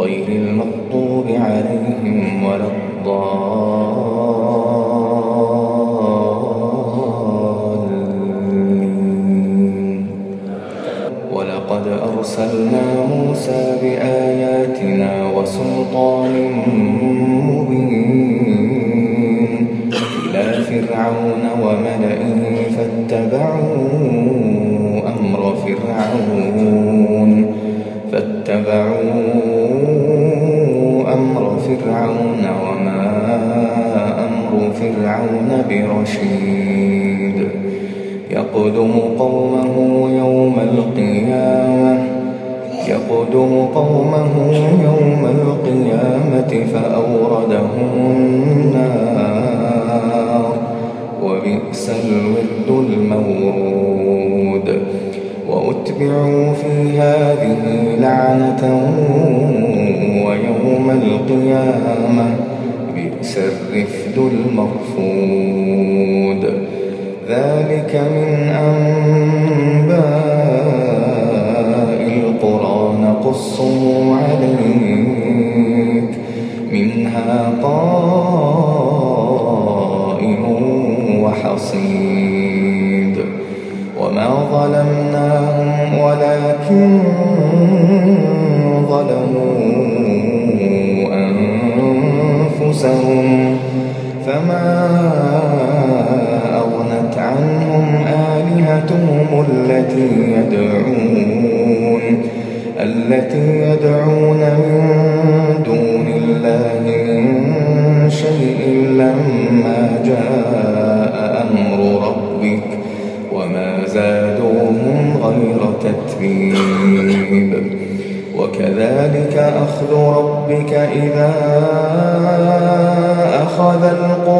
غير المغضوب عليهم ولا الضالين. ولقد أرسلنا موسى بآياتنا وسلطان مبين إلى فرعون وملئه فاتبعوا أمر فرعون فاتبعوا برشيد يقدم قومه يوم القيامة. يقدم قومه يوم القيامة فأوردهم النار. وبئس الورد المورود. وأتبعوا في هذه لعنة ويوم القيامة. بئس الرفد المرفود. ذلك من أنباء القرى نقصه عليك. منها قائم وحصيد. وما ظلمناهم ولكن التي يدعون التي يدعون من دون الله من شيء لما جاء أمر ربك وما زادوهم غير تتبيب. وكذلك أخذ ربك إذا أخذ القرى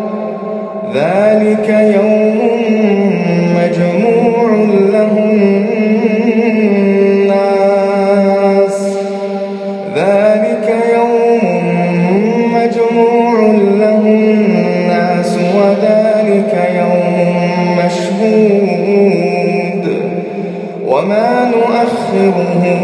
ذلك يوم مجموع له الناس. ذلك يوم مجموع له الناس وذلك يوم مشهود. وما نؤخره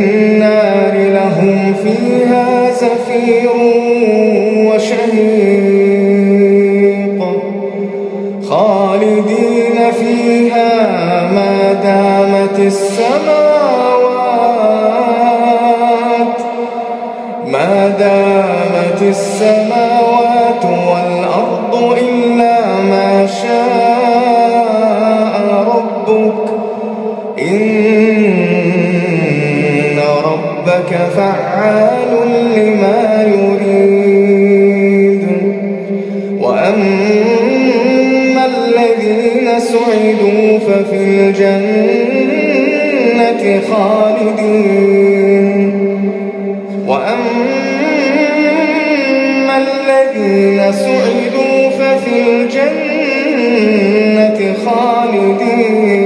النار لهم فيها زفير وشهيق. خالدين فيها ما دامت السماوات ما دامت السماوات والأرض إلا فعال لما يريد. وأما الذين سعدوا ففي الجنة خالدين. وأما الذين سعدوا ففي الجنة خالدين.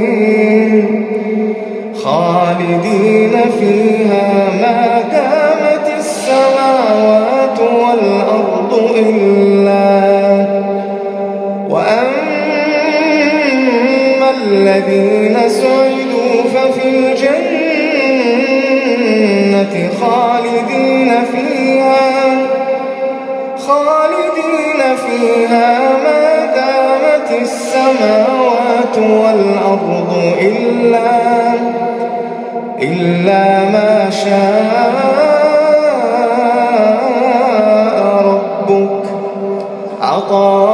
خالدين فيها ما دامت السماوات والأرض إلا وأما الذين سعدوا ففي الجنة خالدين فيها خالدين فيها ما دامت السماوات والأرض إلا إلا ما شاء ربك. عطاء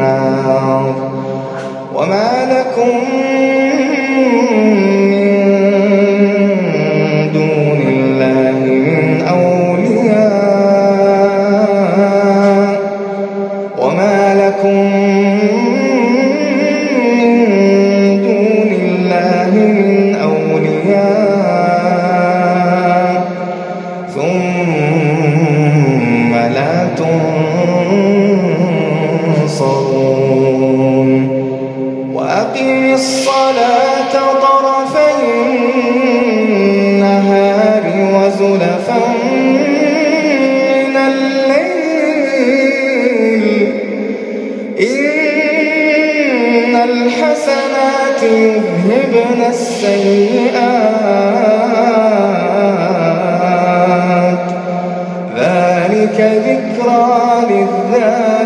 النار وما لكم يذهبن السيئات. ذلك ذكرى للذاكرين.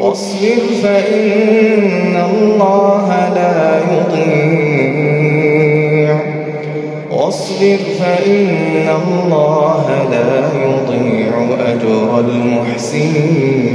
واصبر فإن الله لا يضيع. واصبر فإن الله لا يضيع أجر المحسنين.